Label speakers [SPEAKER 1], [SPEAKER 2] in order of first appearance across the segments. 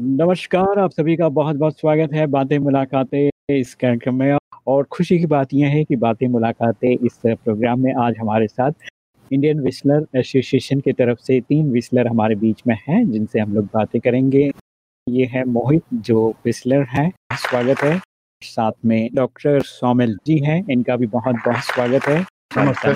[SPEAKER 1] नमस्कार, आप सभी का बहुत-बहुत स्वागत है बातें मुलाकातें इस कार्यक्रम में और खुशी की बात यह है कि बातें मुलाकातें इस प्रोग्राम में आज हमारे साथ इंडियन विस्लर एसोसिएशन की तरफ़ से तीन विस्लर हमारे बीच में हैं, जिनसे हम लोग बातें करेंगे। ये है मोहित जो विस्लर हैं, स्वागत है। साथ में डॉक्टर सौमिल जी हैं, इनका भी बहुत-बहुत स्वागत है।
[SPEAKER 2] नमस्कार।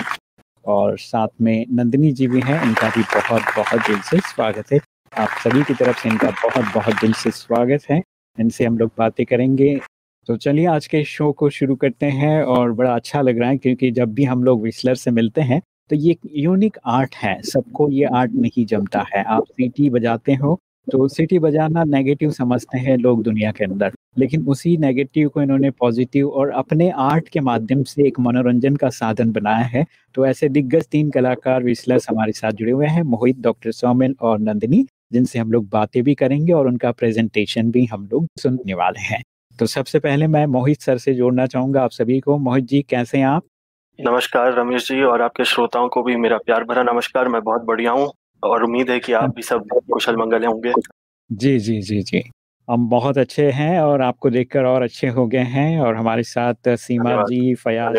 [SPEAKER 1] और साथ में नंदिनी जी भी हैं, इनका भी बहुत-बहुत दिल से स्वागत है। आप सभी की तरफ़ से इनका बहुत-बहुत दिल से स्वागत है। इनसे हम लोग बातें करेंगे। तो चलिए आज के शो को शुरू करते हैं और बड़ा अच्छा लग रहा है क्योंकि जब भी हम लोग विस्लर से मिलते हैं, तो ये यूनिक आर्ट है, सबको ये आर्ट नहीं जमता है। आप सीटी बजाते हो, तो सीटी बजाना नेगेटिव समझते हैं लोग दुनिया के अंदर, लेकिन उसी नेगेटिव को इन्होंने पॉजिटिव और अपने आर्ट के माध्यम से एक मनोरंजन का साधन बनाया है। तो ऐसे दिग्गज तीन कलाकार विस्लर्स हमारे साथ जुड़े हुए हैं, मोहित, डॉक्टर सौमिल और नंदिनी, जिनसे हम लोग बातें भी करेंगे और उनका प्रेज़ेंटेशन भी हम लोग सुनने वाले हैं। तो सबसे पहले मैं मोहित सर से जोड़ना चाहूँगा आप सभी को। मोहित जी कैसे हैं आप?
[SPEAKER 2] नमस्कार रमेश जी और आपके श्रोताओं को भी मेरा प्यार भरा नमस्कार। मैं बहुत बढ़िया हूँ और उम्मीद है कि आप भी सब कुशल-मंगल होंगे।
[SPEAKER 1] जी, जी, जी, जी। हम बहुत अच्छे हैं और आपको देखकर और अच्छे हो गए हैं और हमारे साथ सीमा जी, फयाज़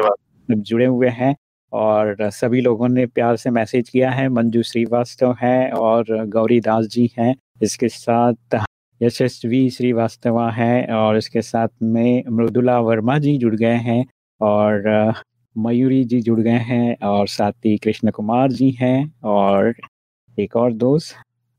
[SPEAKER 1] जुड़े हुए हैं और सभी लोगों ने प्यार से मैसेज किया है। मंजू श्रीवास्तव हैं और गौरी दास जी हैं। इसके साथ यशस्वी श्रीवास्तवा हैं और इसके साथ में मृदुला वर्मा जी जुड़ गए हैं और मयूरी जी जुड़ गए हैं और साथ ही कृष्ण कुमार जी हैं और एक और दोस्त,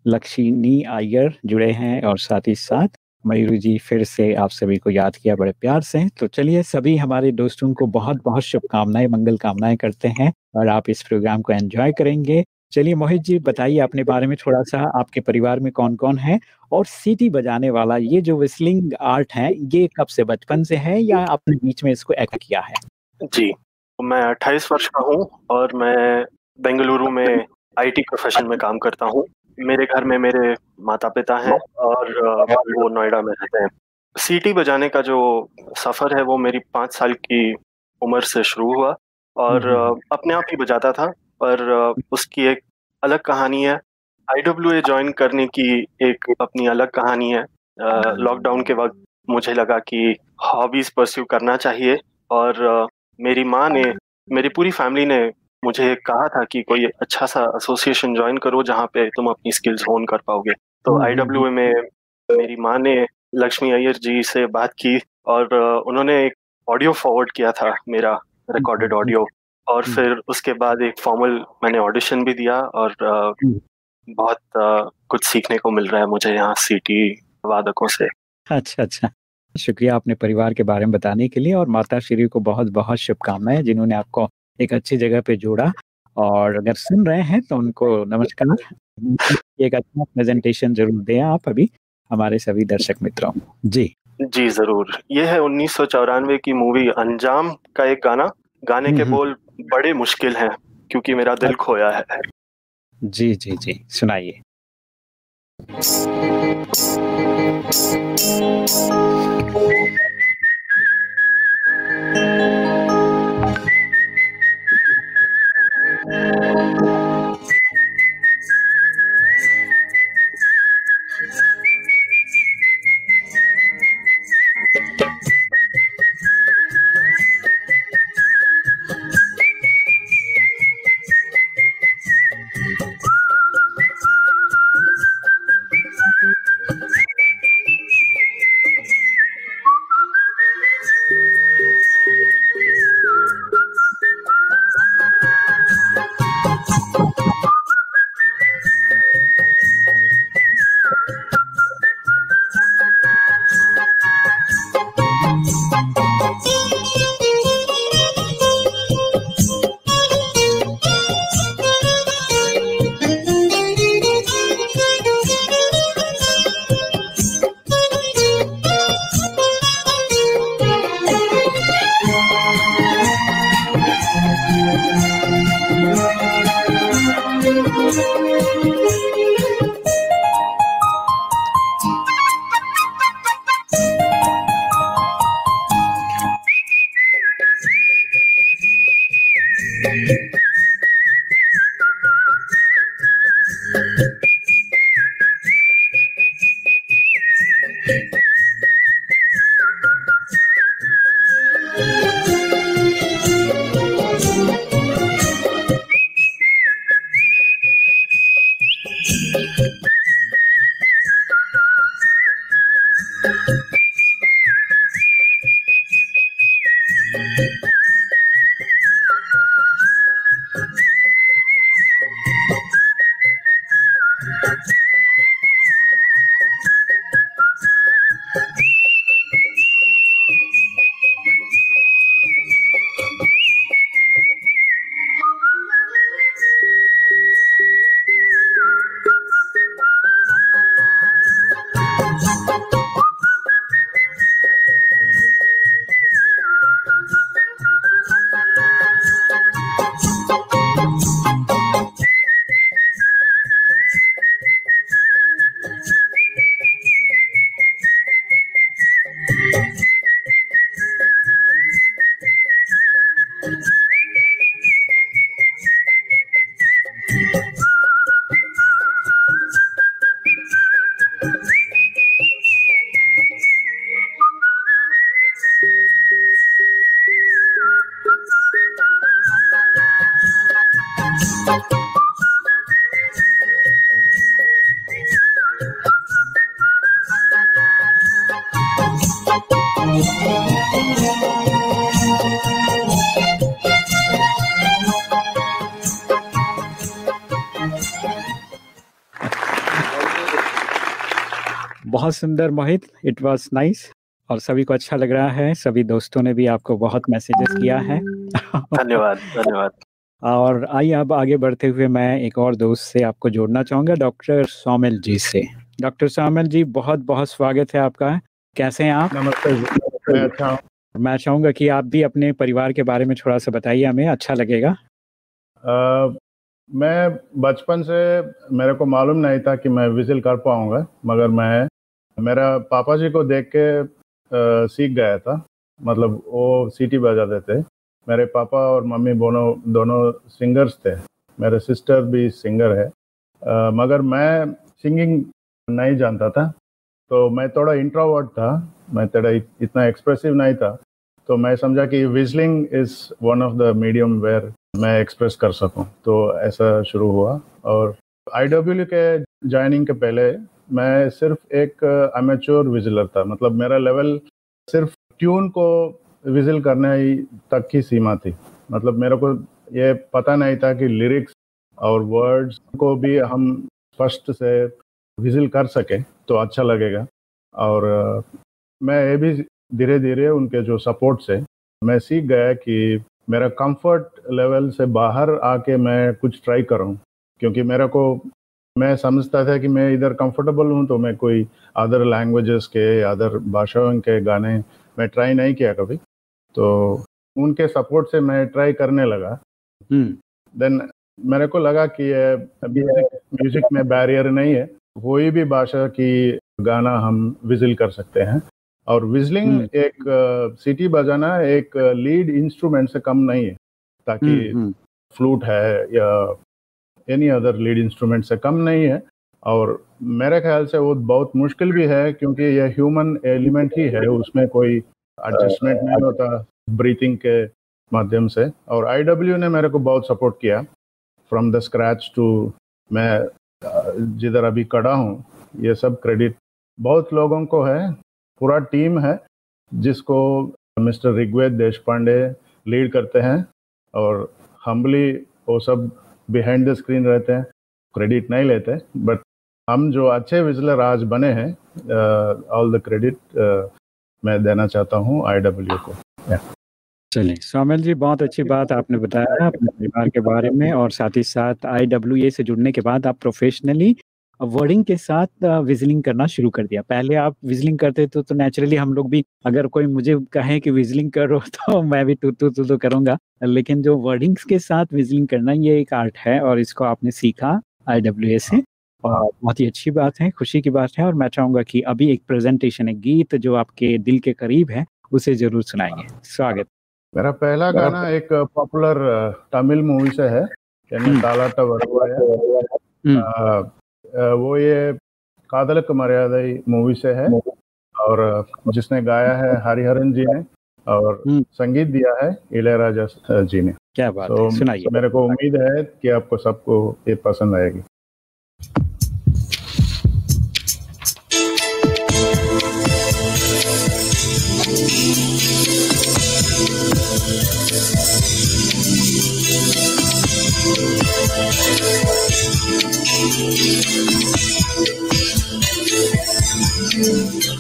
[SPEAKER 1] लक्ष्मी अय्यर जुड़े हैं और साथ ही साथ मयूरी जी फिर से आप सभी को याद किया बड़े प्यार से। तो चलिए सभी हमारे दोस्तों को बहुत-बहुत शुभकामनाएँ मंगल कामनाएँ करते हैं और आप इस प्रोग्राम को एंजॉय करेंगे। चलिए मोहित जी बताइए अपने बारे में थोड़ा-सा, आपके परिवार में कौन-कौन है? और सीटी बजाने वाला ये जो विस्लिंग आर्ट है, ये कब से बचपन से है या आपने बीच में इसको एक्ट किया है?
[SPEAKER 2] जी, मैं 28 वर्ष का हूँ और मैं बेंगलुरु में आईटी प्रोफ़ेशन में काम करता हूँ। मेरे घर में मेरे माता-पिता हैं और वो नोएडा में रहते हैं। सीटी बजाने का जो सफ़र है वो मेरी पाँच साल की उम्र से शुरू हुआ और
[SPEAKER 1] हुँ, हुँ।
[SPEAKER 2] अपने आप ही बजाता था पर उसकी एक अलग कहानी है। आई डब्ल्यू ए जॉइन करने की एक अपनी अलग कहानी है। लॉकडाउन के वक़्त मुझे लगा कि हॉबीज़ परस्यू करना चाहिए और मेरी माँ ने, मेरी पूरी फैमिली ने मुझे कहा था कि कोई अच्छा-सा एसोसिएशन ज्वाइन करो जहाँ पे तुम अपनी स्किल्स होन कर पाओगे। तो
[SPEAKER 1] हुँ, हुँ, हुँ।
[SPEAKER 2] में मेरी माँ ने लक्ष्मी अय्यर जी से बात की और उन्होंने एक ऑडियो फॉरवर्ड किया था मेरा रिकॉर्डेड। ऑडियो और फिर उसके बाद एक फॉर्मल मैंने ऑडिशन भी दिया और बहुत कुछ सीखने को मिल रहा है मुझे यहाँ सीटी वादकों से।
[SPEAKER 1] अच्छा, अच्छा। शुक्रिया अपने परिवार के बारे में बताने के लिए और माता श्री को बहुत-बहुत शुभकामनाएँ जिन्होंने आपको एक अच्छी जगह पे जोड़ा और अगर सुन रहे हैं तो उनको नमस्कार। एक अच्छा प्रेजेंटेशन ज़रूर दें आप अभी हमारे सभी दर्शक मित्रों। जी।
[SPEAKER 2] जी ज़रूर। ये है उन्नीस सौ चौरानवे की मूवी अंजाम का एक गाना। गाने के
[SPEAKER 1] हम्म, हम्म।
[SPEAKER 2] बोल बड़े मुश्किल हैं क्योंकि मेरा दिल अच्छा। खोया है।
[SPEAKER 1] जी जी जी। सुनाइए। Thank you. बहुत सुंदर मोहित। इट वाज नाइस और सभी को अच्छा लग रहा है। सभी दोस्तों ने भी आपको बहुत मैसेजेस किया है।
[SPEAKER 2] धन्यवाद धन्यवाद।
[SPEAKER 1] और आइए अब आगे बढ़ते हुए मैं एक और दोस्त से आपको जोड़ना चाहूँगा डॉक्टर सोमिल जी से। डॉक्टर सोमिल जी बहुत बहुत स्वागत है आपका। कैसे हैं आप?
[SPEAKER 3] नमस्ते मैं अच्छा हूँ।
[SPEAKER 1] मैं चाहूँगा कि आप भी अपने परिवार के बारे में थोड़ा सा बताइए हमें अच्छा लगेगा।
[SPEAKER 3] आ, मैं बचपन से मेरे को मालूम नहीं था कि मैं विजिल कर पाऊँगा मगर मैं मेरा पापा जी को देख के आ, सीख गया था। मतलब वो सीटी बजाते थे। मेरे पापा और मम्मी दोनों दोनों सिंगर्स थे। मेरे सिस्टर भी सिंगर है। आ, मगर मैं सिंगिंग नहीं जानता था। तो मैं थोड़ा इंट्रोवर्ट था। मैं थोड़ा इतना एक्सप्रेसिव नहीं था। तो मैं समझा कि विजलिंग is one of the medium where मैं एक्सप्रेस कर सकूँ। तो ऐसा शुरू हुआ। और आई के ज्वाइनिंग के पहले मैं सिर्फ़ एक अमेच्योर विजिलर था। मतलब मेरा लेवल सिर्फ़ ट्यून को विजिल करने ही तक की सीमा थी। मतलब मेरे को ये पता नहीं था कि लिरिक्स और वर्ड्स को भी हम स्पष्ट से विजिल कर सकें तो अच्छा लगेगा। और मैं ये भी धीरे धीरे उनके जो सपोर्ट से मैं सीख गया कि मेरा कंफर्ट लेवल से बाहर आके मैं कुछ ट्राई करूँ। क्योंकि मेरे को मैं समझता था कि मैं इधर कंफर्टेबल हूँ तो मैं कोई अदर लैंग्वेजेस के अदर भाषाओं के गाने मैं ट्राई नहीं किया कभी। तो उनके सपोर्ट से मैं ट्राई करने लगा। देन मेरे को लगा कि ये म्यूज़िक म्यूज़िक में बैरियर नहीं है। कोई भी भाषा की गाना हम विजिल कर सकते हैं। और विजलिंग एक सिटी बजाना एक लीड इंस्ट्रूमेंट से कम नहीं है। ताकि फ्लूट है या एनी अदर लीड इंस्ट्रूमेंट से कम नहीं है। और मेरे ख्याल से वो बहुत मुश्किल भी है क्योंकि यह ह्यूमन एलिमेंट ही है, उसमें कोई एडजस्टमेंट नहीं होता ब्रीथिंग के माध्यम से। और आईडब्ल्यू ने मेरे को बहुत सपोर्ट किया। फ्रॉम द स्क्रैच टू मैं, जिधर अभी खड़ा हूँ, ये सब क्रेडिट बहुत लोगों को है, पूरा टीम है, जिसको मिस्टर ऋग्वेद देश पांडे लीड करते हैं। और हम्बली वो सब बिहाइंड द स्क्रीन रहते हैं क्रेडिट नहीं लेते बट हम जो अच्छे विजलर आज बने हैं ऑल द क्रेडिट मैं देना चाहता हूँ आई डब्ल्यू को।
[SPEAKER 1] चलिए सोमेल जी, बहुत अच्छी बात आपने बताया अपने परिवार के बारे में और साथ ही साथ आई डब्ल्यू ए से जुड़ने के बाद आप प्रोफेशनली वर्डिंग के साथ विजलिंग करना शुरू कर दिया। पहले आप विजलिंग करते थे तो नेचुरली हम लोग भी अगर कोई मुझे कहे कि विजलिंग करो तो मैं भी तू तू तू तो करूँगा। लेकिन जो वर्डिंग्स के साथ विजलिंग करना ये एक आर्ट है और इसको आपने सीखा आई डब्ल्यू से। और बहुत ही अच्छी बात है खुशी की बात है और मैं चाहूँगा कि अभी एक प्रेजेंटेशन है गीत जो आपके दिल के करीब है उसे ज़रूर सुनाएँगे। स्वागत।
[SPEAKER 3] मेरा पहला गाना एक पॉपुलर तमिल मूवी से है तालाटा वो ये कादलक मर्यादा मूवी से है। और जिसने गाया है हरिहरन जी ने और
[SPEAKER 1] हम्म।
[SPEAKER 3] संगीत दिया है इளையराजा जी ने।
[SPEAKER 1] क्या बात
[SPEAKER 3] तो
[SPEAKER 1] है सुनाइए।
[SPEAKER 3] मेरे को उम्मीद है कि आपको सबको ये पसंद आएगी। Thank you.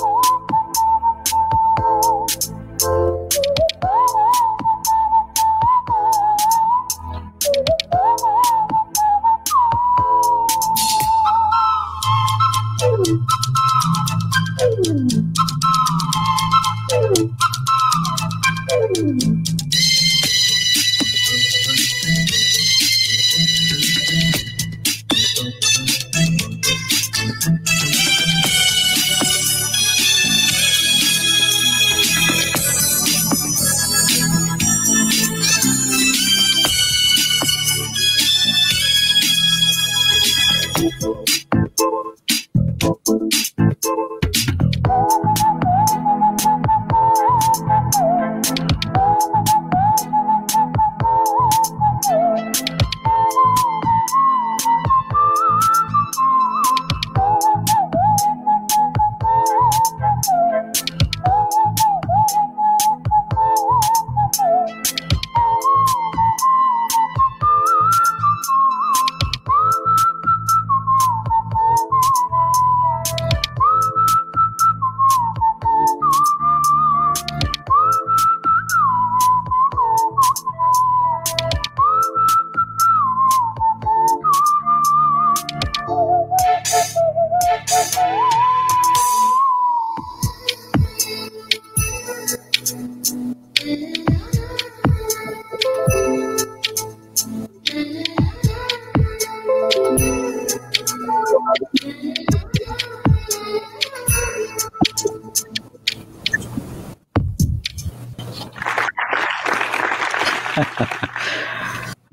[SPEAKER 3] Thank you.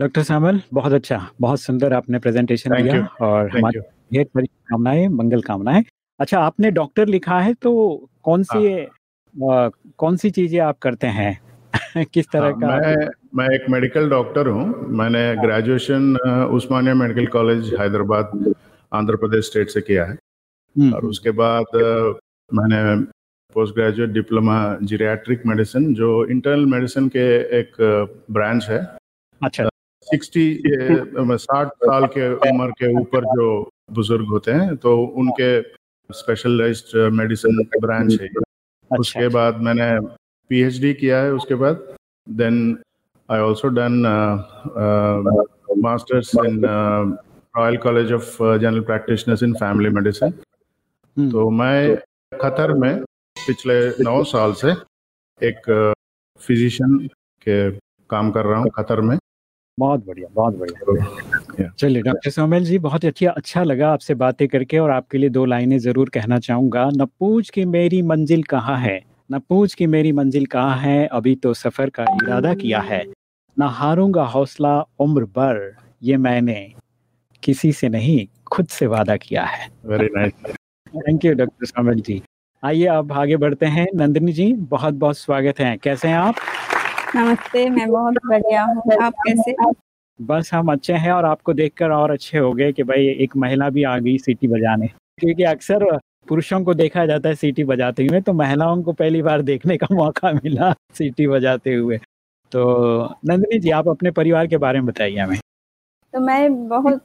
[SPEAKER 1] Doctor Samal बहुत अच्छा बहुत सुंदर आपने प्रेजेंटेशन
[SPEAKER 3] Thank
[SPEAKER 1] दिया
[SPEAKER 3] you.
[SPEAKER 1] और हमारी
[SPEAKER 3] यू
[SPEAKER 1] ढेर सारी कामनाएँ मंगल कामनाएँ। अच्छा आपने डॉक्टर लिखा है तो कौन सी
[SPEAKER 3] हाँ।
[SPEAKER 1] अ, कौन सी चीज़ें आप करते हैं? किस तरह
[SPEAKER 3] हाँ,
[SPEAKER 1] का?
[SPEAKER 3] मैं मैं एक मेडिकल डॉक्टर हूँ। मैंने graduation Osmania medical college Hyderabad Andhra Pradesh state से किया है।
[SPEAKER 1] हम्म,
[SPEAKER 3] और उसके बाद मैंने post graduate diploma geriatric medicine जो इंटरनल मेडिसिन के एक ब्रांच है।
[SPEAKER 1] अच्छा।
[SPEAKER 3] सिक्सटी साठ साल के उम्र के ऊपर जो बुज़ुर्ग होते हैं तो उनके स्पेशलाइज्ड मेडिसिन ब्रांच है
[SPEAKER 1] अच्छा
[SPEAKER 3] उसके बाद मैंने पीएचडी किया है उसके बाद then I also done masters in Royal College of General Practitioners in family medicine तो मैं खतर में पिछले नौ साल से एक फिजिशियन के काम कर रहा हूँ खतर में।
[SPEAKER 1] बहुत बढ़िया बहुत बढ़िया। चलिए डॉक्टर सोमेल जी बहुत अच्छी अच्छा लगा आपसे बातें करके और आपके लिए दो लाइनें ज़रूर कहना चाहूँगा। न पूछ कि मेरी मंजिल कहाँ है न पूछ की मेरी मंजिल कहाँ है अभी तो सफ़र का इरादा किया है। न हारूँगा हौसला उम्र भर ये मैंने किसी से नहीं खुद से वादा किया है।
[SPEAKER 3] Very nice
[SPEAKER 1] thank you doctor Somel ji. आइए अब आगे बढ़ते हैं। नंदिनी जी बहुत बहुत स्वागत है। कैसे हैं आप?
[SPEAKER 4] नमस्ते मैं बहुत बढ़िया हूँ। आप कैसे
[SPEAKER 1] बस हम अच्छे हैं और आपको देखकर और अच्छे हो गए कि भाई एक महिला भी आ गई सीटी बजाने। क्योंकि अक्सर पुरुषों को देखा जाता है सीटी बजाते हुए तो महिलाओं को पहली बार देखने का मौका मिला सीटी बजाते हुए। तो नंदिनी जी आप अपने परिवार के बारे में बताइए हमें।
[SPEAKER 4] तो मैं बहुत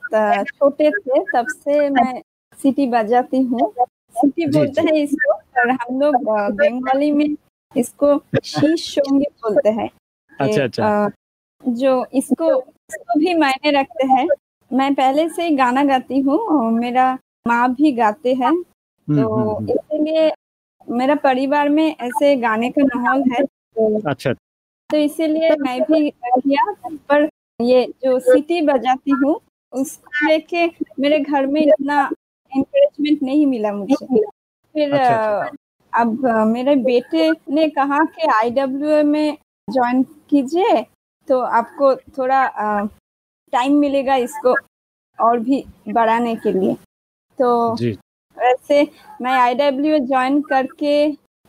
[SPEAKER 4] छोटे थे तब से मैं सीटी बजाती हूँ। सिटी बोलते हैं इसको और हम लोग बंगाली में इसको शीश शोंगे बोलते हैं।
[SPEAKER 1] अच्छा अच्छा।
[SPEAKER 4] जो इसको इसको भी मायने रखते हैं। मैं पहले से ही गाना गाती हूँ मेरा माँ भी गाते हैं।
[SPEAKER 1] हम्म,
[SPEAKER 4] तो
[SPEAKER 1] हम्म, हम्म।
[SPEAKER 4] इसीलिए मेरा परिवार में ऐसे गाने का माहौल है तो
[SPEAKER 1] अच्छा।
[SPEAKER 4] तो इसीलिए मैं भी किया पर ये जो सिटी बजाती हूँ उसको लेके मेरे घर में इतना इंकरेजमेंट नहीं मिला मुझे। फिर
[SPEAKER 1] अच्छा, अच्छा।
[SPEAKER 4] अब मेरे बेटे ने कहा कि आई में ज्वाइन कीजिए तो आपको थोड़ा टाइम मिलेगा इसको और भी बढ़ाने के लिए। तो
[SPEAKER 1] जी।
[SPEAKER 4] वैसे मैं आई डब्ल्यू ज्वाइन करके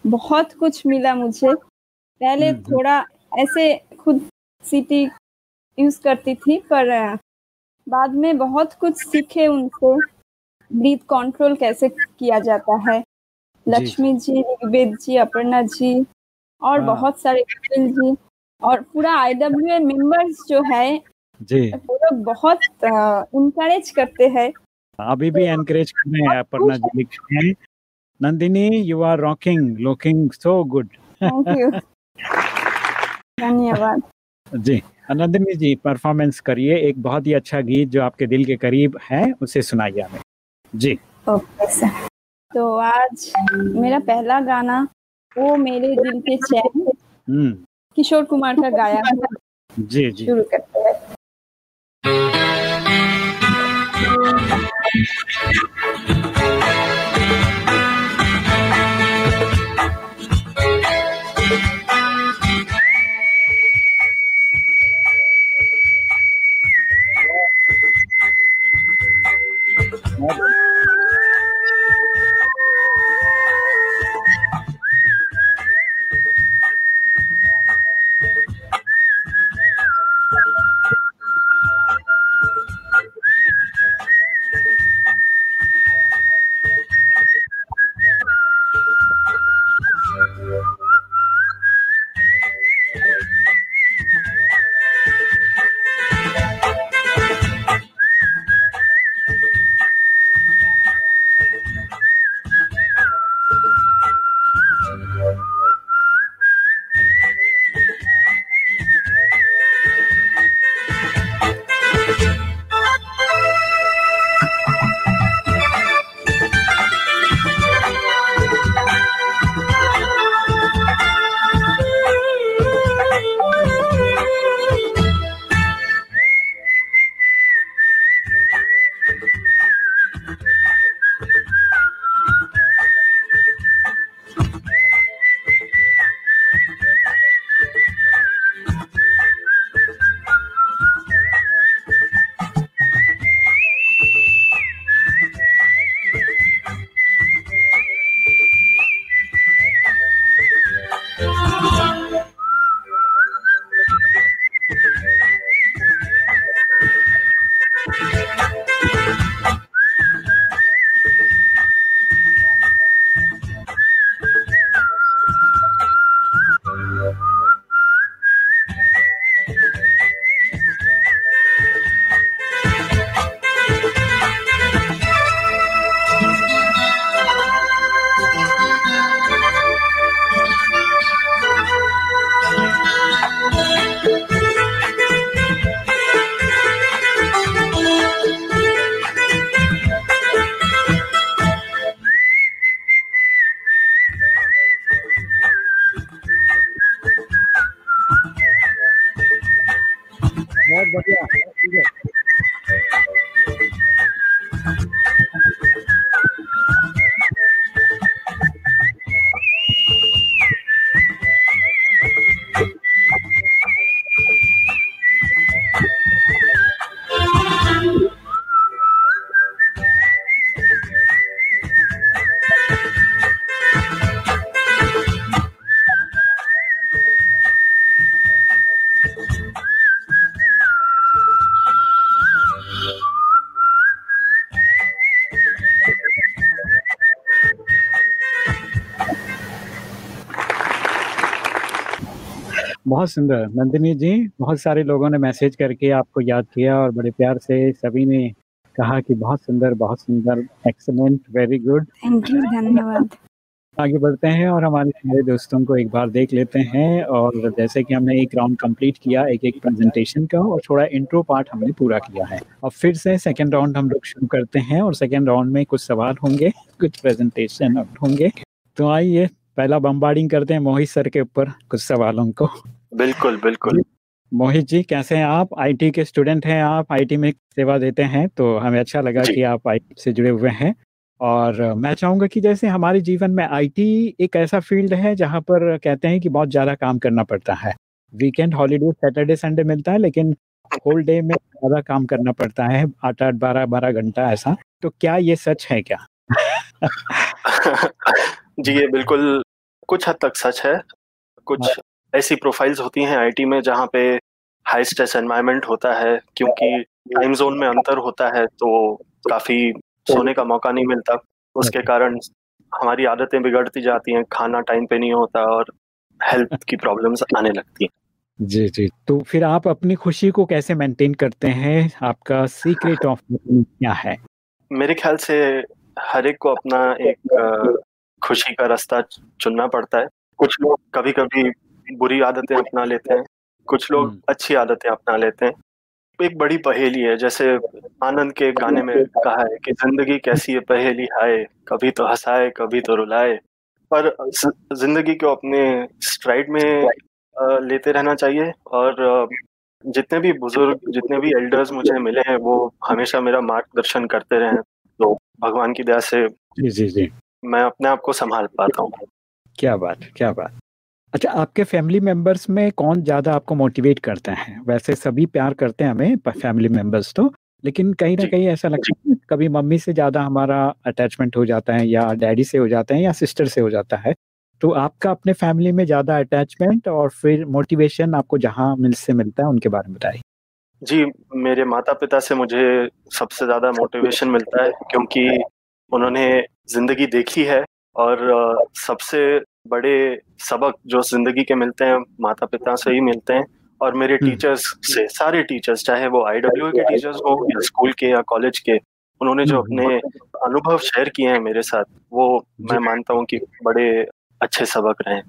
[SPEAKER 4] बहुत कुछ मिला मुझे। पहले
[SPEAKER 1] हम्म, हम्म।
[SPEAKER 4] थोड़ा ऐसे खुद सिटी यूज़ करती थी पर बाद में बहुत कुछ सीखे उनसे ब्रीथ कंट्रोल कैसे किया जाता है? लक्ष्मी जी ऋग्वेद जी अपर्णा जी और
[SPEAKER 1] हाँ।
[SPEAKER 4] बहुत सारे कपिल जी। और पूरा आई डब्ल्यू मेंबर्स जो है
[SPEAKER 1] जी।
[SPEAKER 4] लोग बहुत इंकरेज करते हैं।
[SPEAKER 1] अभी भी एनकरेज कर रहे हैं अपर्णा जी लिख रहे हैं। Nandini you are rocking looking so good
[SPEAKER 4] thank you धन्यवाद।
[SPEAKER 1] जी नंदिनी जी परफॉर्मेंस करिए। एक बहुत ही अच्छा गीत जो आपके दिल के करीब है उसे सुनाइए हमें। जी।
[SPEAKER 4] ओके सर तो आज मेरा पहला गाना वो मेरे दिल के चैन।
[SPEAKER 1] हम्म।
[SPEAKER 4] किशोर कुमार का गाया
[SPEAKER 1] जी जी।
[SPEAKER 4] शुरू करते हैं।
[SPEAKER 1] बहुत बहुत सुंदर। नंदिनी जी बहुत सारे लोगों ने मैसेज करके आपको याद किया और बड़े प्यार से सभी ने कहा कि बहुत सुंदर बहुत सुंदर excellent very good
[SPEAKER 4] thank you धन्यवाद।
[SPEAKER 1] आगे बढ़ते हैं और हमारे सारे दोस्तों को एक बार देख लेते हैं और जैसे कि हमने एक राउंड कंप्लीट किया एक एक प्रेजेंटेशन का और थोड़ा इंट्रो पार्ट हमने पूरा किया है। अब फिर से सेकंड राउंड हम लोग शुरू करते हैं और सेकंड राउंड में कुछ सवाल होंगे कुछ प्रेजेंटेशन होंगे। तो आइए पहला बम्बार्डिंग करते हैं मोहित सर के ऊपर कुछ सवालों को।
[SPEAKER 2] बिल्कुल बिल्कुल।
[SPEAKER 1] मोहित जी कैसे हैं आप? आईटी के स्टूडेंट हैं आप? आईटी में सेवा देते हैं तो हमें अच्छा लगा कि आप आईटी से जुड़े हुए हैं। और मैं चाहूँगा कि जैसे हमारे जीवन में आईटी एक ऐसा फ़ील्ड है जहाँ पर कहते हैं कि बहुत ज़्यादा काम करना पड़ता है। वीकेंड हॉलीडे सैटरडे संडे मिलता है लेकिन होल डे में ज़्यादा काम करना पड़ता है आठ आठ बारह बारह घंटा ऐसा। तो क्या ये सच है क्या?
[SPEAKER 2] जी ये बिल्कुल कुछ हद तक सच है। कुछ हाँ। ऐसी प्रोफाइल्स होती हैं आईटी में जहाँ पे हाई स्ट्रेस एनवायरनमेंट होता है क्योंकि टाइम जोन में अंतर होता है तो काफ़ी सोने का मौका नहीं मिलता। उसके कारण हमारी आदतें बिगड़ती जाती हैं खाना टाइम पे नहीं होता और हेल्थ की प्रॉब्लम्स आने लगती हैं।
[SPEAKER 1] जी जी। तो फिर आप अपनी खुशी को कैसे मेंटेन करते हैं? आपका सीक्रेट ऑफ़ क्या है?
[SPEAKER 2] मेरे ख्याल से हर एक को अपना एक खुशी का रास्ता चुनना पड़ता है। कुछ लोग कभी कभी बुरी आदतें अपना लेते हैं कुछ लोग हम्म। अच्छी आदतें अपना लेते हैं। एक बड़ी पहेली है जैसे आनंद के गाने में कहा है कि ज़िंदगी कैसी है पहेली हाय कभी तो हंसाए कभी तो रुलाए। पर ज़िंदगी को अपने स्ट्राइड में लेते रहना चाहिए और जितने भी बुज़ुर्ग जितने भी एल्डर्स मुझे मिले हैं वो हमेशा मेरा मार्गदर्शन करते रहे। तो भगवान की दया से
[SPEAKER 1] जी जी जी।
[SPEAKER 2] मैं अपने आप को संभाल पाता हूँ।
[SPEAKER 1] क्या बात क्या बात। अच्छा आपके फैमिली मेंबर्स में कौन ज़्यादा आपको मोटिवेट करते हैं? वैसे सभी प्यार करते हैं हमें फैमिली मेंबर्स तो लेकिन कहीं ना कहीं ऐसा लगता है कभी मम्मी से ज़्यादा हमारा अटैचमेंट हो जाता है या डैडी से हो जाता है या सिस्टर से हो जाता है तो आपका अपने फैमिली में ज़्यादा अटैचमेंट और फिर मोटिवेशन आपको जहाँ मिल से मिलता है उनके बारे में बताइए।
[SPEAKER 2] जी मेरे माता पिता से मुझे सबसे ज़्यादा मोटिवेशन मिलता है क्योंकि उन्होंने ज़िंदगी देखी है और सबसे बड़े सबक जो ज़िंदगी के मिलते हैं माता पिता से ही मिलते हैं और मेरे टीचर्स हम्म। से सारे टीचर्स चाहे वो आई के टीचर्स हो या स्कूल के या कॉलेज के उन्होंने जो हम्म, अपने हम्म। अनुभव शेयर किए हैं मेरे साथ वो मैं मानता हूँ कि बड़े अच्छे सबक रहे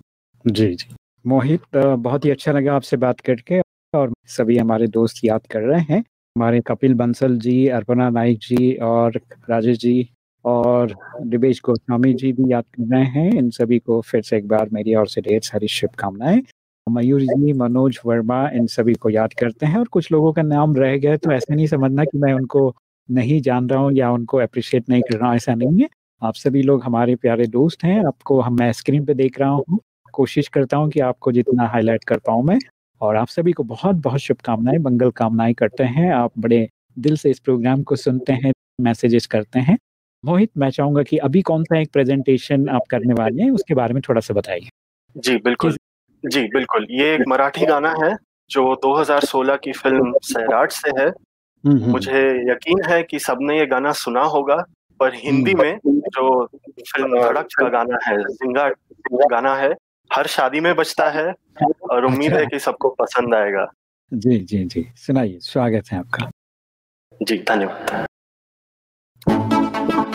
[SPEAKER 1] जी जी। मोहित बहुत ही अच्छा लगा आपसे बात करके और सभी हमारे दोस्त याद कर रहे हैं। हमारे कपिल बंसल जी अर्पणा नाइक जी और राजेश जी और दिवेश गोस्वामी जी भी याद कर रहे हैं। इन सभी को फिर से एक बार मेरी और से ढेर सारी शुभकामनाएँ। मयूर जी, मनोज वर्मा, इन सभी को याद करते हैं और कुछ लोगों का नाम रह गया तो ऐसा नहीं समझना कि मैं उनको नहीं जान रहा हूँ या उनको अप्रिशिएट नहीं कर रहा हूँ, ऐसा नहीं है। आप सभी लोग हमारे प्यारे दोस्त हैं, आपको हम, मैं स्क्रीन पे देख रहा हूँ। कोशिश करता हूँ कि आपको जितना हाईलाइट कर पाऊँ मैं। और आप सभी को बहुत बहुत शुभकामनाएँ, मंगल कामनाएँ करते हैं। आप बड़े दिल से इस प्रोग्राम को सुनते हैं मैसेजेस करते हैं। मोहित मैं चाहूँगा कि अभी कौन सा एक प्रेजेंटेशन आप करने वाले हैं उसके बारे में थोड़ा सा बताइए।
[SPEAKER 2] जी बिल्कुल। जी बिल्कुल। ये एक मराठी गाना है जो 2016 की फ़िल्म सैराट से है। हम्म, हम्म। मुझे यकीन है कि सबने ये गाना सुना होगा पर हिंदी। में जो फ़िल्म धड़क का गाना है जिंगा गाना है हर शादी में बजता है और उम्मीद है अच्छा। कि सबको पसंद आएगा।
[SPEAKER 1] जी जी जी। सुनाइए स्वागत है आपका।
[SPEAKER 2] जी धन्यवाद।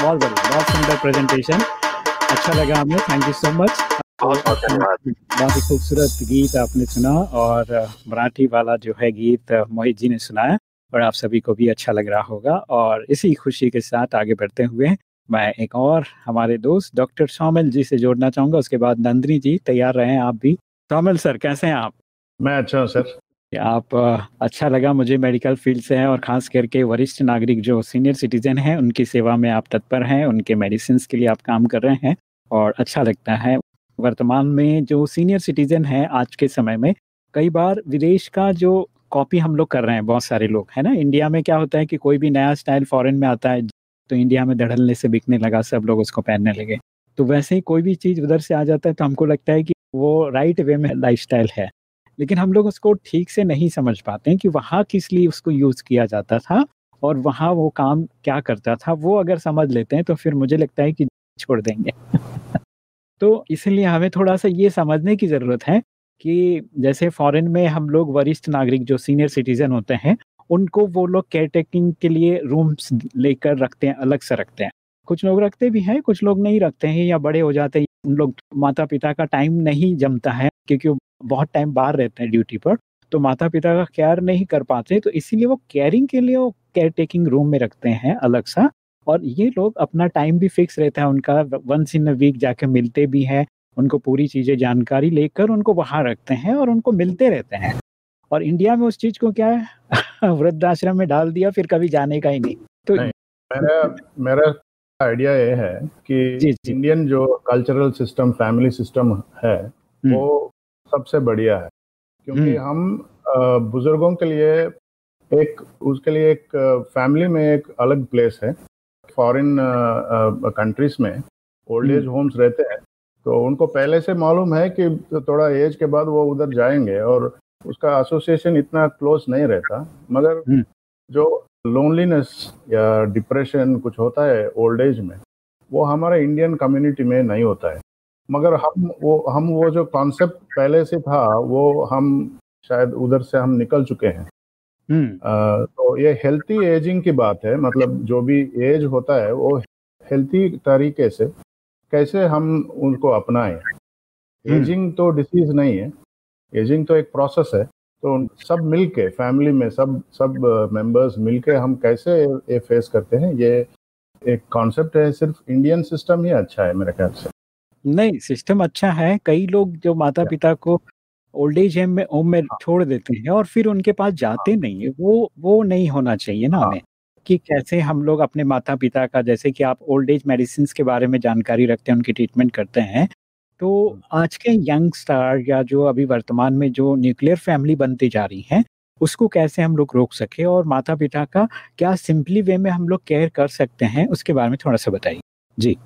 [SPEAKER 1] बहुत बढ़िया बहुत सुंदर प्रेजेंटेशन अच्छा लगा हमें थैंक यू सो मच
[SPEAKER 2] बहुत बहुत धन्यवाद।
[SPEAKER 1] बहुत ही खूबसूरत गीत आपने सुना और मराठी वाला जो है गीत मोहित जी ने सुनाया और आप सभी को भी अच्छा लग रहा होगा और इसी खुशी के साथ आगे बढ़ते हुए मैं एक और हमारे दोस्त डॉक्टर सोमल जी से जोड़ना चाहूँगा उसके बाद नंदनी जी तैयार रहे आप भी। सोमल सर कैसे हैं आप?
[SPEAKER 3] मैं अच्छा हूँ सर।
[SPEAKER 1] आप अच्छा लगा मुझे मेडिकल फ़ील्ड से हैं और खास करके वरिष्ठ नागरिक जो सीनियर सिटीजन हैं, उनकी सेवा में आप तत्पर हैं, उनके मेडिसिन के लिए आप काम कर रहे हैं और अच्छा लगता है। वर्तमान में जो सीनियर सिटीजन है, आज के समय में, कई बार विदेश का जो कॉपी हम लोग कर रहे हैं, बहुत सारे लोग, है ना? इंडिया में क्या होता है कि कोई भी नया स्टाइल फॉरेन में आता है तो इंडिया में धड़ल्ले से बिकने लगा, सब लोग उसको पहनने लगे। तो वैसे ही कोई भी चीज़ उधर से आ जाता है तो हमको लगता है कि वो राइट वे में लाइफ है। लेकिन हम लोग उसको ठीक से नहीं समझ पाते हैं कि वहाँ किस लिए उसको यूज़ किया जाता था और वहाँ वो काम क्या करता था, वो अगर समझ लेते हैं तो फिर मुझे लगता है कि छोड़ देंगे। तो इसलिए हमें थोड़ा सा ये समझने की ज़रूरत है कि जैसे फॉरेन में हम लोग वरिष्ठ नागरिक जो सीनियर सिटीजन होते हैं, उनको वो लोग केयर टेकिंग के लिए रूम्स लेकर रखते हैं, अलग से रखते हैं। कुछ लोग रखते भी हैं, कुछ लोग नहीं रखते हैं या बड़े हो जाते हैं, उन लोग माता पिता का टाइम नहीं जमता है क्योंकि बहुत टाइम बाहर रहते हैं ड्यूटी पर तो माता पिता का केयर नहीं कर पाते तो इसीलिए वो केयरिंग के लिए वो केयर टेकिंग रूम में रखते हैं अलग सा। और ये लोग अपना टाइम भी फिक्स रहता है उनका वंस इन अ वीक जाके मिलते भी हैं उनको पूरी चीज़ें जानकारी लेकर उनको वहाँ रखते हैं और उनको मिलते रहते हैं। और इंडिया में उस चीज़ को क्या है? वृद्धाश्रम में डाल दिया फिर कभी जाने का ही नहीं। तो
[SPEAKER 3] नहीं, मेरा मेरा आइडिया ये है कि
[SPEAKER 1] जी, जी।
[SPEAKER 3] इंडियन जो कल्चरल सिस्टम फैमिली सिस्टम है वो सबसे बढ़िया है क्योंकि
[SPEAKER 1] हम्म।
[SPEAKER 3] हम बुज़ुर्गों के लिए एक उसके लिए एक फैमिली में एक अलग प्लेस है फॉरेन कंट्रीज़ में ओल्ड एज। होम्स रहते हैं तो उनको पहले से मालूम है कि थोड़ा एज के बाद वो उधर जाएँगे और उसका एसोसिएशन इतना क्लोज नहीं रहता मगर
[SPEAKER 1] हम्म।
[SPEAKER 3] जो लोनलीनेस या डिप्रेशन कुछ होता है ओल्ड एज में वो हमारे इंडियन कम्युनिटी में नहीं होता है मगर हम वो हम वो जो कॉन्सेप्ट पहले से था वो हम शायद उधर से हम निकल चुके हैं।
[SPEAKER 1] हम्म।
[SPEAKER 3] अ, तो ये हेल्थी एजिंग की बात है मतलब जो भी एज होता है वो हेल्थी तरीके से कैसे हम उनको अपनाएँ। एजिंग तो डिसीज नहीं है एजिंग तो एक प्रोसेस है तो सब मिलके फैमिली में सब सब मेंबर्स मिलके हम कैसे ये फेस करते हैं ये एक कॉन्सेप्ट है सिर्फ़ इंडियन सिस्टम ही अच्छा है मेरे ख्याल से।
[SPEAKER 1] नहीं सिस्टम अच्छा है। कई लोग जो माता पिता को ओल्ड एज होम में होम में छोड़ देते हैं और फिर उनके पास जाते नहीं है। वो वो नहीं होना चाहिए ना
[SPEAKER 3] हाँ।
[SPEAKER 1] हमें कि कैसे हम लोग अपने माता पिता का जैसे कि आप ओल्ड एज मेडिसिन के बारे में जानकारी रखते हैं उनकी ट्रीटमेंट करते हैं तो आज के यंग स्टार या जो अभी वर्तमान में जो न्यूक्लियर फैमिली बनती जा रही है उसको कैसे हम लोग रोक सके और माता पिता का क्या सिंपली वे में हम लोग केयर कर सकते हैं उसके बारे में थोड़ा सा बताइए। जी।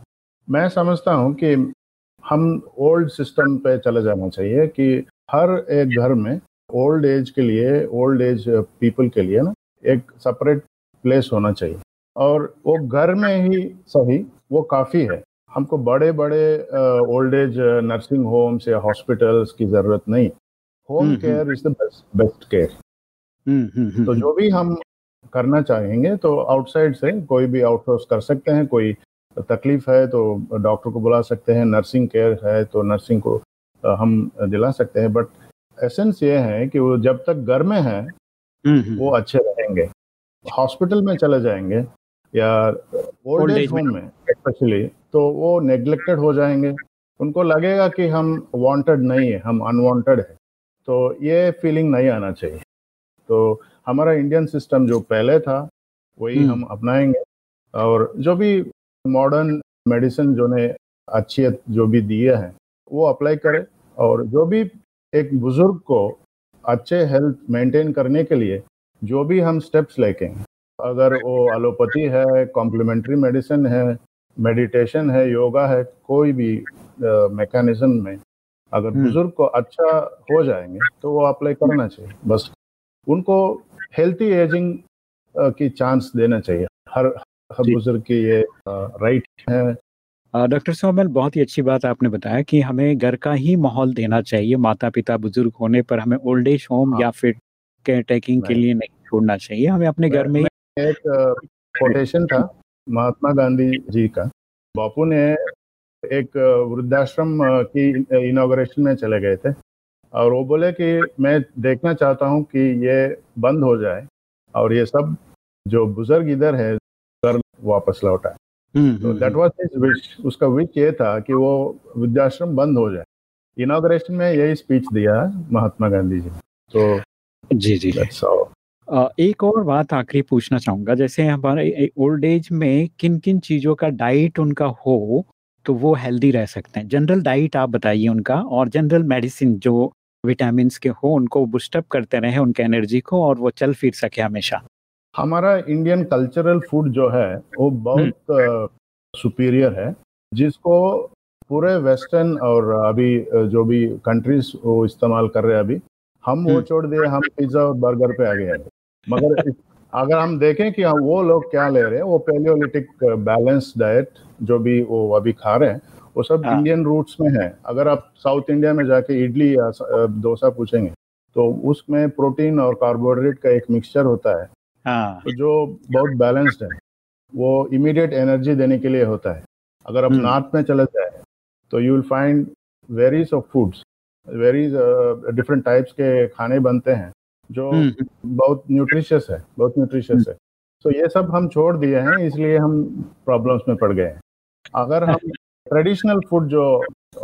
[SPEAKER 3] मैं समझता हूँ कि हम ओल्ड सिस्टम पे चले जाना चाहिए कि हर एक घर में ओल्ड एज के लिए ओल्ड एज पीपल के लिए ना एक सेपरेट प्लेस होना चाहिए। और वो घर में ही सही वो काफ़ी है। हमको बड़े बड़े ओल्ड एज नर्सिंग होम्स या हॉस्पिटल्स की ज़रूरत नहीं। Home care is the best best care
[SPEAKER 1] hmm hmm hmm,
[SPEAKER 3] तो जो भी हम करना चाहेंगे तो आउटसाइड से कोई भी आउटसोर्स कर सकते हैं कोई तकलीफ़ है तो डॉक्टर को बुला सकते हैं नर्सिंग केयर है तो नर्सिंग को हम दिला सकते हैं। बट एसेंस ये है कि वो जब तक घर में है
[SPEAKER 1] हम्म, हम्म,
[SPEAKER 3] वो अच्छे रहेंगे। हॉस्पिटल में चले जाएँगे या ओल्ड एज होम में स्पेशली तो वो नेग्लेक्टेड हो जाएँगे। उनको लगेगा कि हम वांटेड नहीं है हम अनवांटेड है। तो ये फीलिंग नहीं आना चाहिए। तो हमारा इंडियन सिस्टम जो पहले था वही
[SPEAKER 1] हम्म।
[SPEAKER 3] हम अपनाएँगे और जो भी मॉडर्न मेडिसिन जो ने अच्छी जो भी दिए हैं वो अप्लाई करें और जो भी एक बुज़ुर्ग को अच्छे हेल्थ मेंटेन करने के लिए जो भी हम स्टेप्स लेके अगर वो एलोपैथी है कॉम्प्लीमेंट्री मेडिसिन है मेडिटेशन है योगा है कोई भी मैकेनिज्म में अगर
[SPEAKER 1] हम्म।
[SPEAKER 3] बुज़ुर्ग को अच्छा हो जाएँगे तो वो अप्लाई करना चाहिए बस उनको हेल्थी एजिंग की चांस देना चाहिए हर बुज़ुर्ग की ये राइट है।
[SPEAKER 1] डॉक्टर सोमल बहुत ही अच्छी बात आपने बताया कि हमें घर का ही माहौल देना चाहिए माता पिता बुज़ुर्ग होने पर हमें ओल्ड एज होम या फिर केयर टेकिंग के लिए नहीं छोड़ना चाहिए हमें अपने घर में
[SPEAKER 3] एक कोटेशन था महात्मा गांधी जी का। बापू ने एक वृद्धाश्रम की इनोग्रेशन में चले गए थे और वो बोले कि मैं देखना चाहता हूँ कि ये बंद हो जाए और ये सब जो बुज़ुर्ग इधर है घर वापस लौटा। तो दैट वाज हिज विश उसका विश ये था कि वो वृद्धाश्रम बंद हो जाए। इनोग्रेशन में यही स्पीच दिया महात्मा गांधी जी तो
[SPEAKER 1] जी जी। एक और बात आखिरी पूछना चाहूँगा। जैसे हमारे ओल्ड एज में किन किन चीज़ों का डाइट उनका हो तो वो हेल्दी रह सकते हैं। जनरल डाइट आप बताइए उनका और जनरल मेडिसिन जो विटामिन के हो उनको बुस्टअप करते रहे उनके एनर्जी को और वो चल फिर सके हमेशा।
[SPEAKER 3] हमारा इंडियन कल्चरल फ़ूड जो है वो बहुत सुपीरियर है जिसको पूरे वेस्टर्न और अभी जो भी कंट्रीज़ वो इस्तेमाल कर रहे हैं अभी हम वो छोड़ दिए हम पिज्जा और बर्गर पे आ गए हैं। मगर अगर हम देखें कि हम वो लोग क्या ले रहे हैं वो पेलियोलिटिक बैलेंस डाइट जो भी वो अभी खा रहे हैं वो सब हाँ. इंडियन रूट्स में है। अगर आप साउथ इंडिया में जाके इडली या डोसा पूछेंगे तो उसमें प्रोटीन और कार्बोहाइड्रेट का एक मिक्सचर होता है। हाँ. तो जो बहुत बैलेंस्ड है वो इमीडिएट एनर्जी देने के लिए होता है अगर आप नॉर्थ हम्म। में चले जाए तो you will find varieties of foods varieties different types के खाने बनते हैं जो हम्म। बहुत न्यूट्रिशियस है बहुत न्यूट्रिशियस है तो ये सब हम छोड़ दिए हैं इसलिए हम प्रॉब्लम्स में पड़ गए हैं अगर हम ट्रेडिशनल फ़ूड जो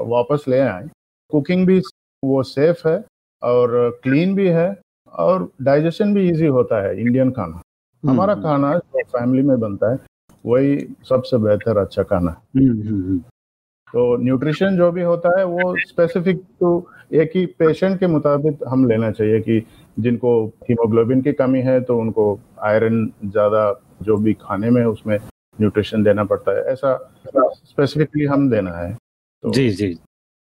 [SPEAKER 3] वापस ले आए कुकिंग भी वो सेफ़ है और क्लीन भी है और डाइजेशन भी इजी होता है इंडियन खाना। हमारा हम्म, हम्म। खाना जो फैमिली में बनता है वही सबसे बेहतर अच्छा खाना है। तो न्यूट्रिशन जो भी होता है वो स्पेसिफिक टू एक ही पेशेंट के मुताबिक हम लेना चाहिए कि जिनको हीमोग्लोबिन की कमी है तो उनको आयरन ज़्यादा जो भी खाने में उसमें न्यूट्रिशन देना पड़ता है। ऐसा स्पेसिफिकली हम देना है।
[SPEAKER 1] तो जी जी।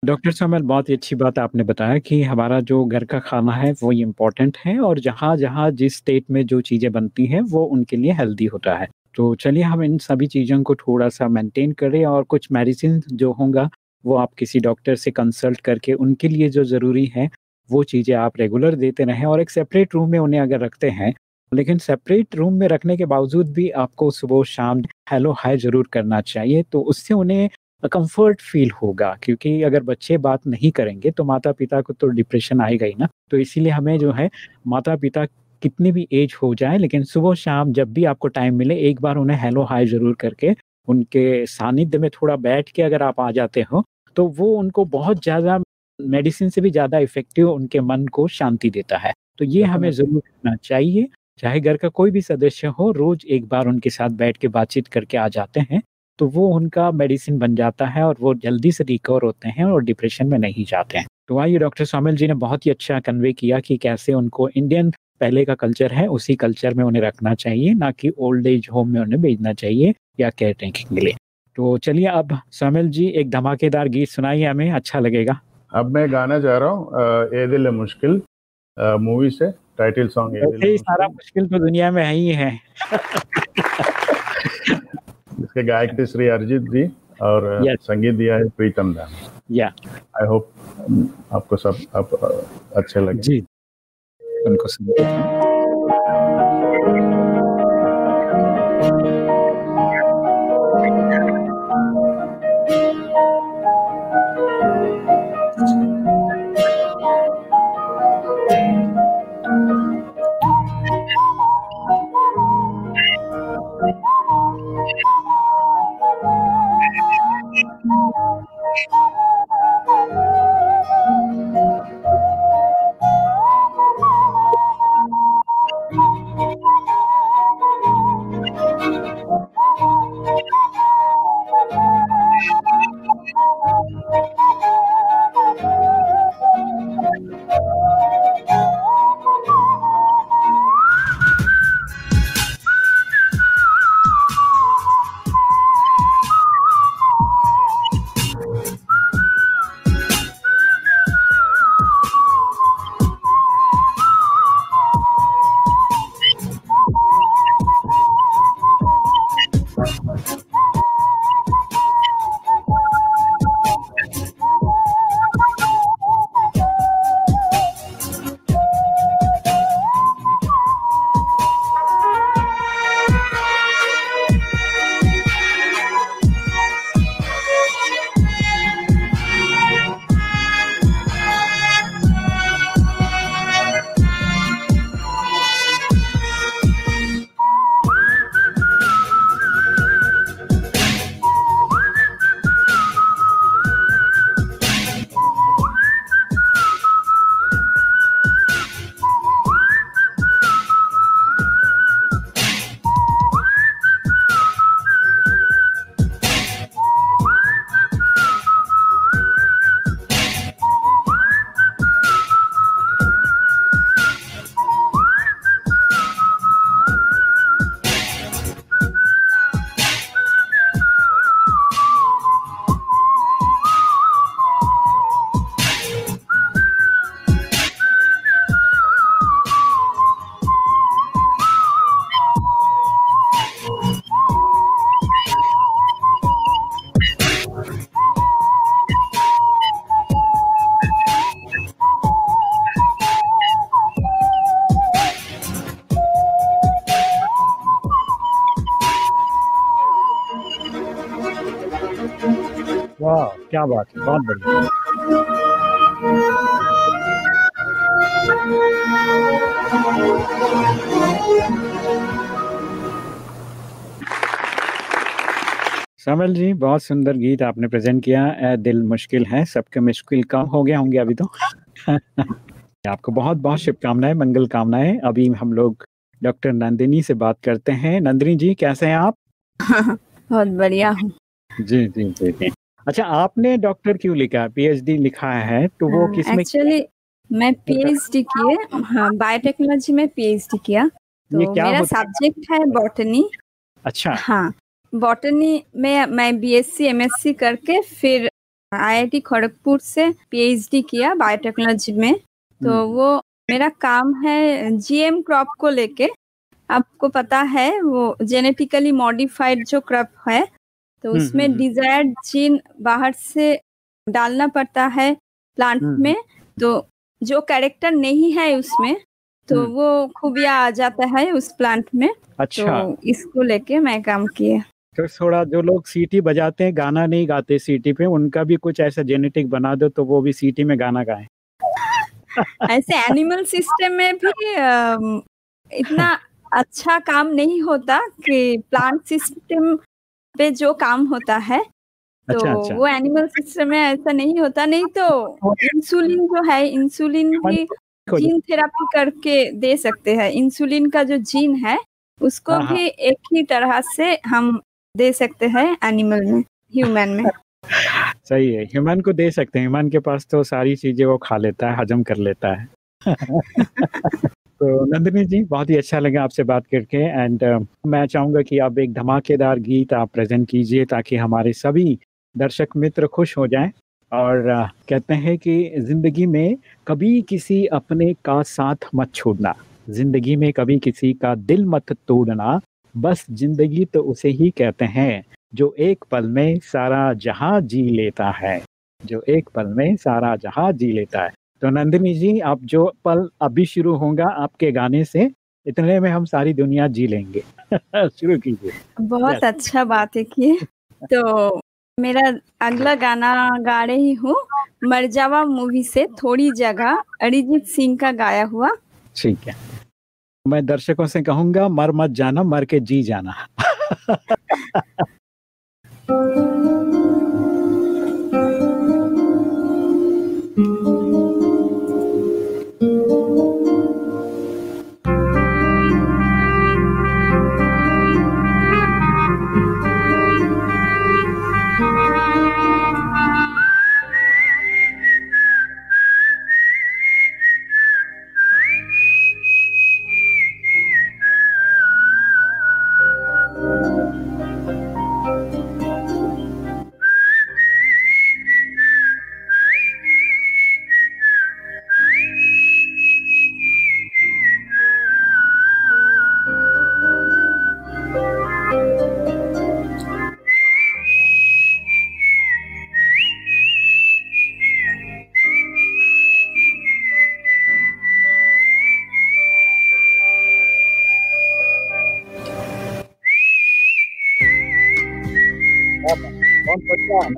[SPEAKER 1] डॉक्टर सामल बहुत ही अच्छी बात आपने बताया कि हमारा जो घर का खाना है, वो इम्पोर्टेंट है और जहाँ जहाँ जिस स्टेट में जो चीज़ें बनती हैं, वो उनके लिए हेल्दी होता है। तो चलिए, हम इन सभी चीज़ों को थोड़ा सा मेंटेन करें और कुछ मेडिसिन जो होगा, वो आप किसी डॉक्टर से कंसल्ट करके उनके लिए जो ज़रूरी है, वो चीज़ें आप रेगुलर देते रहें और एक सेपरेट रूम में उन्हें अगर रखते हैं, लेकिन सेपरेट रूम में रखने के बावजूद भी आपको सुबह शाम हेलो हाय ज़रूर करना चाहिए। तो उससे उन्हें कंफर्ट फील होगा क्योंकि अगर बच्चे बात नहीं करेंगे तो माता पिता को तो डिप्रेशन आएगा ही ना। तो इसीलिए हमें जो है माता पिता कितनी भी एज हो जाए लेकिन सुबह शाम जब भी आपको टाइम मिले एक बार उन्हें हेलो हाय ज़रूर करके उनके सानिध्य में थोड़ा बैठ के अगर आप आ जाते हो तो वो उनको बहुत ज़्यादा मेडिसिन से भी ज़्यादा इफ़ेक्टिव उनके मन को शांति देता है। तो ये हमें ज़रूर करना चाहिए। चाहे घर का कोई भी सदस्य हो रोज एक बार उनके साथ बैठ के बातचीत करके आ जाते हैं। तो वो उनका मेडिसिन बन जाता है और वो जल्दी से रिकवर होते हैं और डिप्रेशन में नहीं जाते हैं। तो आइए डॉक्टर सामिल जी ने बहुत ही अच्छा कन्वे किया कि कैसे उनको इंडियन पहले का कल्चर है उसी कल्चर में उन्हें रखना चाहिए ना कि ओल्ड एज होम में उन्हें भेजना चाहिए या केयर टेकिंग के लिए। तो चलिए अब सामिल जी एक धमाकेदार गीत सुनाइए हमें अच्छा लगेगा।
[SPEAKER 3] अब मैं गाना जा रहा हूँ ए दिल मुश्किल मूवी से टाइटल सॉन्ग
[SPEAKER 1] सारा मुश्किल तो दुनिया में है ही है।
[SPEAKER 3] इसके गायक थे श्री अरिजीत जी और yes. संगीत दिया है प्रीतम दा
[SPEAKER 1] या
[SPEAKER 3] आई होप आपको सब आप अच्छे लगे।
[SPEAKER 1] जी। उनको संगीत क्या बात है बहुत बढ़िया। समल जी बहुत सुंदर गीत आपने प्रेजेंट किया। ए, दिल मुश्किल है सबके मुश्किल कम हो गया होंगे अभी तो। आपको बहुत बहुत शुभकामनाएँ मंगल कामनाएँ। अभी हम लोग डॉक्टर नंदिनी से बात करते हैं। नंदिनी जी कैसे हैं आप?
[SPEAKER 4] बहुत बढ़िया हूँ।
[SPEAKER 1] जी जी जी जी। अच्छा आपने डॉक्टर क्यों लिखा? पीएचडी लिखा है तो वो किसमें
[SPEAKER 4] एक्चुअली मैं पीएचडी किए हाँ बायोटेक्नोलॉजी में पीएचडी किया।
[SPEAKER 1] ये
[SPEAKER 4] तो
[SPEAKER 1] क्या
[SPEAKER 4] मेरा सब्जेक्ट है? बॉटनी
[SPEAKER 1] अच्छा।
[SPEAKER 4] हाँ बॉटनी में मैं बीएससी एमएससी करके फिर आईआईटी खड़गपुर से पीएचडी किया बायोटेक्नोलॉजी में। तो
[SPEAKER 1] हम्म,
[SPEAKER 4] वो मेरा काम है जीएम क्रॉप को लेके। आपको पता है वो जेनेटिकली मॉडिफाइड जो क्रॉप है तो
[SPEAKER 1] हम्म,
[SPEAKER 4] उसमें
[SPEAKER 1] हम्म,
[SPEAKER 4] डिजायर्ड जीन बाहर से डालना पड़ता है प्लांट
[SPEAKER 1] हम्म,
[SPEAKER 4] में। तो जो कैरेक्टर नहीं है उसमें तो
[SPEAKER 1] हम्म।
[SPEAKER 4] वो खूबिया आ जाता है उस प्लांट में।
[SPEAKER 1] अच्छा।
[SPEAKER 4] तो इसको लेके मैं काम किया।
[SPEAKER 1] तो थोड़ा जो लोग सीटी बजाते हैं गाना नहीं गाते सीटी पे उनका भी कुछ ऐसा जेनेटिक बना दो तो वो भी सीटी में गाना गाएँ।
[SPEAKER 4] ऐसे एनिमल सिस्टम में भी इतना अच्छा काम नहीं होता कि प्लांट सिस्टम पे जो काम होता है तो
[SPEAKER 1] अच्छा अच्छा।
[SPEAKER 4] वो एनिमल सिस्टम में ऐसा नहीं होता नहीं तो इंसुलिन जो है इंसुलिन भी जीन थेरापी करके दे सकते हैं। इंसुलिन का जो जीन है उसको
[SPEAKER 1] हाँ, हाँ।
[SPEAKER 4] भी एक ही तरह से हम दे सकते हैं एनिमल में ह्यूमन में।
[SPEAKER 1] सही है ह्यूमन को दे सकते हैं। ह्यूमन के पास तो सारी चीज़ें वो खा लेता है हजम कर लेता है। तो नंदिनी जी बहुत ही अच्छा लगा आपसे बात करके एंड uh, मैं चाहूँगा कि आप एक धमाकेदार गीत आप प्रेजेंट कीजिए ताकि हमारे सभी दर्शक मित्र खुश हो जाएँ और अ, कहते हैं कि ज़िंदगी में कभी किसी अपने का साथ मत छोड़ना। ज़िंदगी में कभी किसी का दिल मत तोड़ना बस ज़िंदगी तो उसे ही कहते हैं जो एक पल में सारा जहाँ जी लेता है। जो एक पल में सारा जहाँ जी लेता है। तो नंदिनी जी आप जो पल अभी शुरू होगा आपके गाने से इतने में हम सारी दुनिया जी लेंगे। शुरू कीजिए।
[SPEAKER 4] बहुत अच्छा बात है कि तो मेरा अगला गाना गा रही हूँ मरजावा मूवी से थोड़ी जगह अरिजीत सिंह का गाया हुआ।
[SPEAKER 1] ठीक है। मैं दर्शकों से कहूँगा मर मत जाना मर के जी जाना। कौन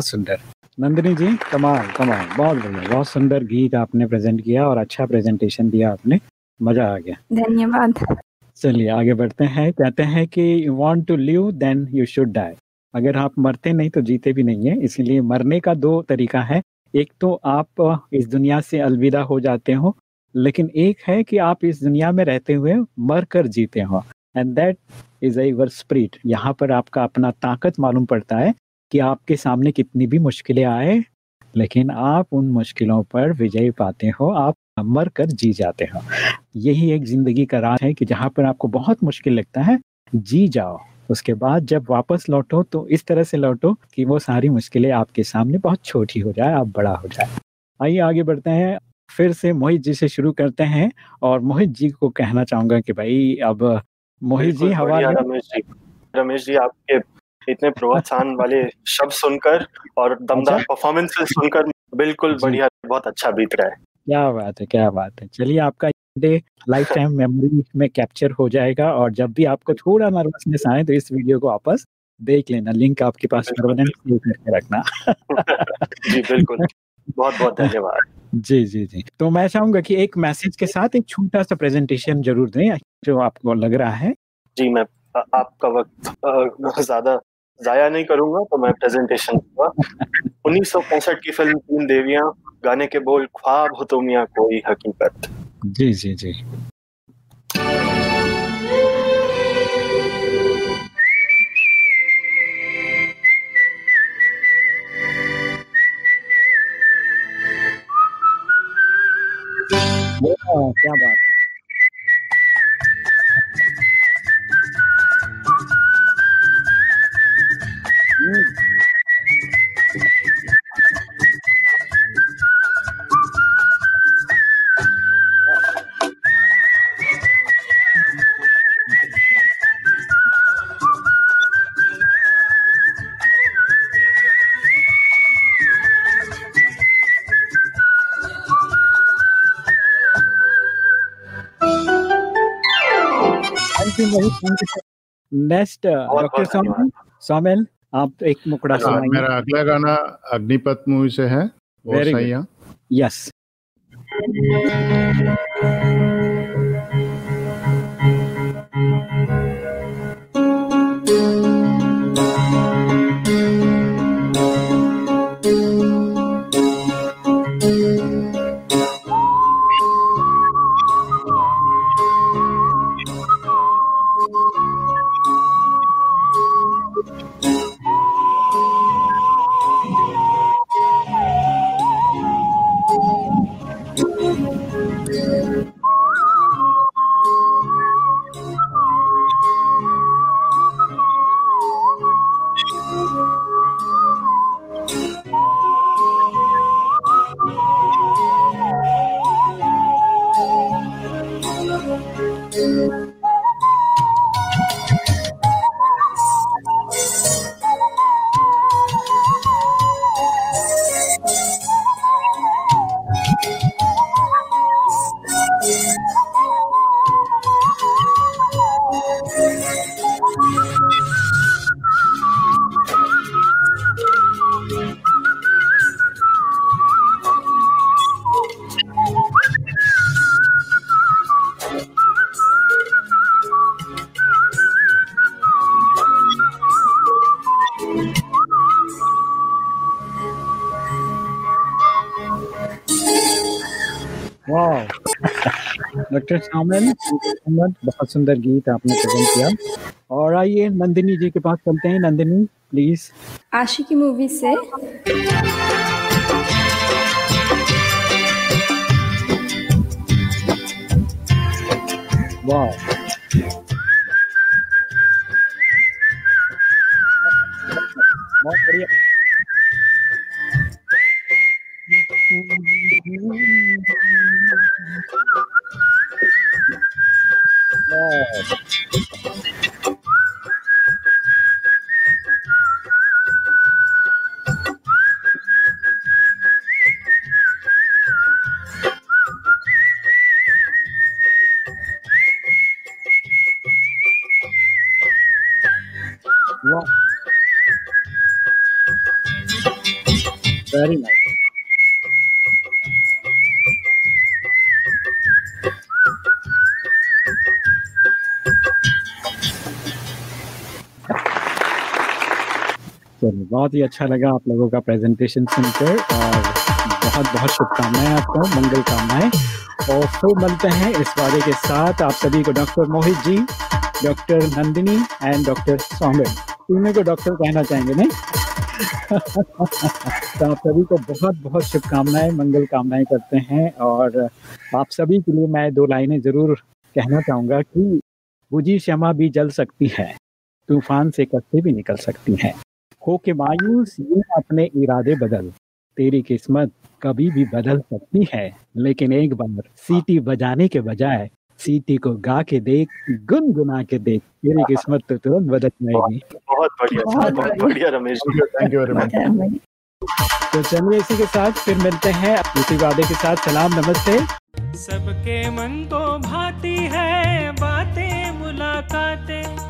[SPEAKER 1] बहुत सुंदर नंदिनी जी कमाल कमाल बहुत बढ़िया। बहुत सुंदर गीत आपने प्रेजेंट किया और अच्छा प्रेजेंटेशन दिया आपने। मज़ा आ गया।
[SPEAKER 4] धन्यवाद।
[SPEAKER 1] चलिए आगे बढ़ते हैं। कहते हैं कि you want to live then you should die अगर आप मरते नहीं तो जीते भी नहीं है। इसीलिए मरने का दो तरीका है। एक तो आप इस दुनिया से अलविदा हो जाते हो लेकिन एक है कि आप इस दुनिया में रहते हुए मर कर जीते हो। And that is our spirit यहाँ पर आपका अपना ताकत मालूम पड़ता है। कि आपके सामने कितनी भी मुश्किलें आए लेकिन आप उन मुश्किलों पर विजय पाते हो आप मर कर जी जाते हो। यही एक ज़िंदगी का राज है कि जहाँ पर आपको बहुत मुश्किल लगता है जी जाओ। उसके बाद जब वापस लौटो तो इस तरह से लौटो कि वो सारी मुश्किलें आपके सामने बहुत छोटी हो जाए आप बड़ा हो जाए। आइए आगे बढ़ते हैं। फिर से मोहित जी से शुरू करते हैं और मोहित जी को कहना चाहूँगा कि भाई अब मोहित जी हवा
[SPEAKER 2] रमेश जी। रमेश जी आपके इतने प्रोत्साहन वाले शब्द सुनकर और दमदार परफॉर्मेंस सुनकर बिल्कुल बढ़िया बहुत अच्छा बीत रहा है।
[SPEAKER 1] क्या बात है क्या बात है। चलिए आपका डे लाइफ टाइम मेमोरी में कैप्चर हो जाएगा और जब भी आपको थोड़ा नर्वसनेस आए तो इस वीडियो को वापस देख लेना। लिंक आपके पास परमानेंट सेव करके रखना।
[SPEAKER 2] जी बिल्कुल। बहुत बहुत धन्यवाद।
[SPEAKER 1] जी जी जी। तो मैं चाहूँगा कि एक मैसेज के साथ एक छोटा सा प्रेजेंटेशन ज़रूर दें जो आपको लग रहा है।
[SPEAKER 2] जी मैं आपका वक्त ज़्यादा जाया नहीं करूँगा तो मैं प्रेजेंटेशन दूँगा। उन्नीस की फ़िल्म तीन देवियाँ गाने के बोल ख्वाब हो तुम या कोई हकीकत।
[SPEAKER 1] जी जी जी। क्या बात है नेक्स्ट डॉक्टर सौमेल सौमेल आप एक मुकड़ा सुनाइए।
[SPEAKER 3] मेरा अगला गाना अग्निपथ मूवी से है। वो सही है।
[SPEAKER 1] यस डॉक्टर सामन बहुत सुंदर गीत आपने प्रेजेंट किया। और आइए नंदिनी जी के पास चलते हैं। नंदिनी प्लीज़
[SPEAKER 4] आशी की मूवी से।
[SPEAKER 1] वाह। बहुत ही अच्छा लगा आप लोगों का प्रेजेंटेशन सुनकर और बहुत बहुत शुभकामनाएँ आपको, मंगल कामनाएँ। और फिर मिलते हैं इस वादे के साथ आप सभी को doctor Mohit ji doctor Nandini and doctor Saumya. तीनों को डॉक्टर कहना चाहेंगे नहीं? तो आप सभी को बहुत बहुत शुभकामनाएँ, मंगल कामनाएँ करते हैं और आप सभी के लिए मैं दो लाइनें ज़रूर कहना चाहूँगा कि बुझी क्षमा भी जल सकती है, तूफ़ान से कस्ते भी निकल सकती हैं। हो के मायूस ये अपने इरादे बदल। तेरी किस्मत कभी भी बदल सकती है लेकिन एक बार सीटी बजाने के बजाय सीटी को गा के देख गुनगुना के देख तेरी किस्मत तो तुरंत बदल जाएगी।
[SPEAKER 2] बहुत बढ़िया बहुत बढ़िया। Ramesh ji.
[SPEAKER 3] Thank you very much
[SPEAKER 1] तो चलिए इसी के साथ फिर मिलते हैं इसी वादे के साथ। सलाम नमस्ते।
[SPEAKER 5] सबके मन तो भाती है बातें मुलाकातें।